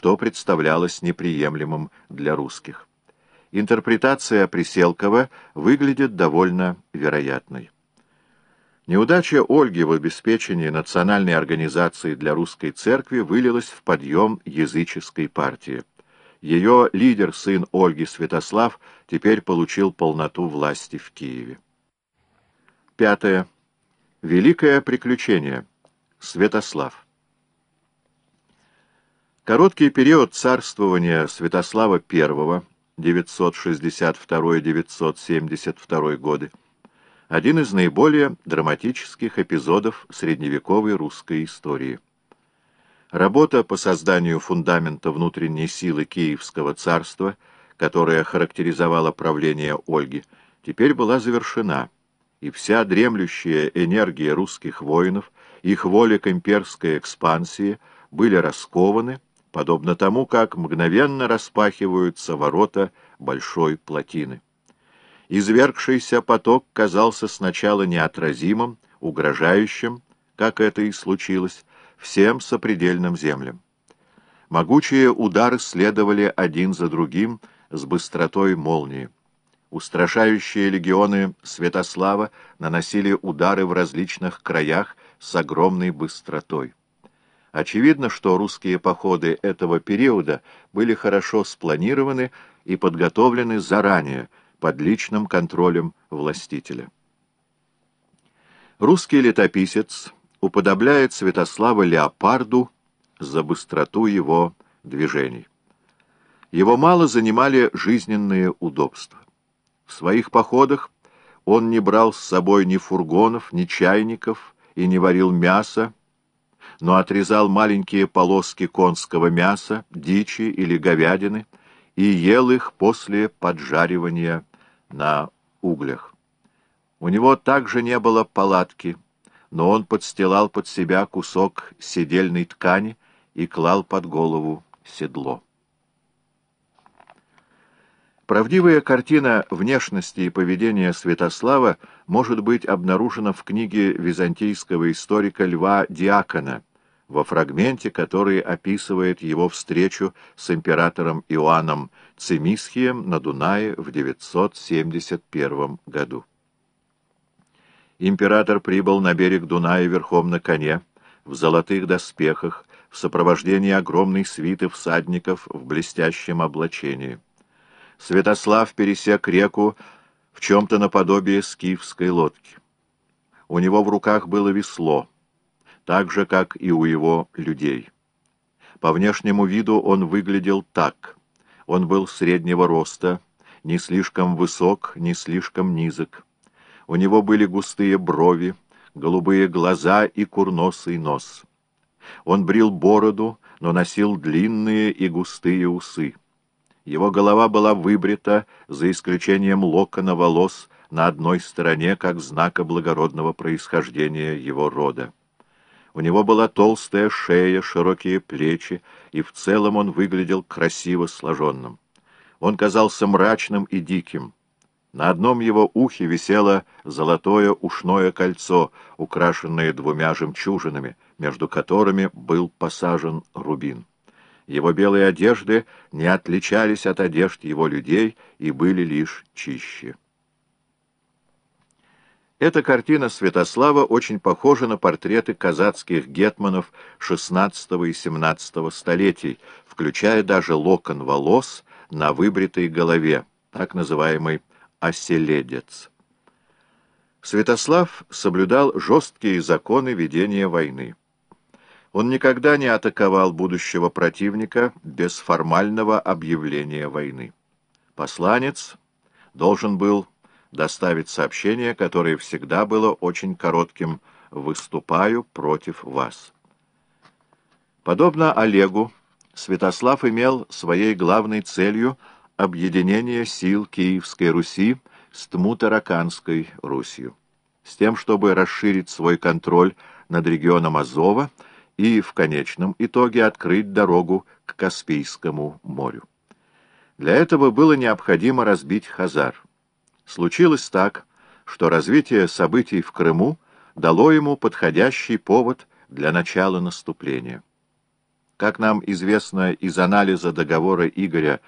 что представлялось неприемлемым для русских. Интерпретация Приселкова выглядит довольно вероятной. Неудача Ольги в обеспечении национальной организации для русской церкви вылилась в подъем языческой партии. Ее лидер, сын Ольги Святослав, теперь получил полноту власти в Киеве. Пятое. Великое приключение. Святослав. Короткий период царствования Святослава I, 962-972 годы, один из наиболее драматических эпизодов средневековой русской истории. Работа по созданию фундамента внутренней силы Киевского царства, которая характеризовала правление Ольги, теперь была завершена, и вся дремлющая энергия русских воинов, их воля к имперской экспансии были раскованы, подобно тому, как мгновенно распахиваются ворота большой плотины. Извергшийся поток казался сначала неотразимым, угрожающим, как это и случилось, всем сопредельным землям. Могучие удары следовали один за другим с быстротой молнии. Устрашающие легионы Святослава наносили удары в различных краях с огромной быстротой. Очевидно, что русские походы этого периода были хорошо спланированы и подготовлены заранее, под личным контролем властителя. Русский летописец уподобляет Святослава леопарду за быстроту его движений. Его мало занимали жизненные удобства. В своих походах он не брал с собой ни фургонов, ни чайников и не варил мясо, но отрезал маленькие полоски конского мяса, дичи или говядины и ел их после поджаривания на углях. У него также не было палатки, но он подстилал под себя кусок седельной ткани и клал под голову седло. Правдивая картина внешности и поведения Святослава может быть обнаружена в книге византийского историка Льва Диакона, во фрагменте, который описывает его встречу с императором Иоанном Цимисхием на Дунае в 971 году. Император прибыл на берег Дуная верхом на коне, в золотых доспехах, в сопровождении огромной свиты всадников в блестящем облачении. Святослав пересек реку в чем-то наподобие скифской лодки. У него в руках было весло, так же, как и у его людей. По внешнему виду он выглядел так — он был среднего роста, не слишком высок, не слишком низок. У него были густые брови, голубые глаза и курносый нос. Он брил бороду, но носил длинные и густые усы. Его голова была выбрита, за исключением локона волос, на одной стороне, как знака благородного происхождения его рода. У него была толстая шея, широкие плечи, и в целом он выглядел красиво сложенным. Он казался мрачным и диким. На одном его ухе висело золотое ушное кольцо, украшенное двумя жемчужинами, между которыми был посажен рубин. Его белые одежды не отличались от одежд его людей и были лишь чище. Эта картина Святослава очень похожа на портреты казацких гетманов XVI и XVII столетий, включая даже локон волос на выбритой голове, так называемый оселедец. Святослав соблюдал жесткие законы ведения войны. Он никогда не атаковал будущего противника без формального объявления войны. Посланец должен был доставить сообщение, которое всегда было очень коротким «Выступаю против вас». Подобно Олегу, Святослав имел своей главной целью объединение сил Киевской Руси с Тмутараканской Русью, с тем, чтобы расширить свой контроль над регионом Азова и, в конечном итоге, открыть дорогу к Каспийскому морю. Для этого было необходимо разбить Хазар. Случилось так, что развитие событий в Крыму дало ему подходящий повод для начала наступления. Как нам известно из анализа договора Игоря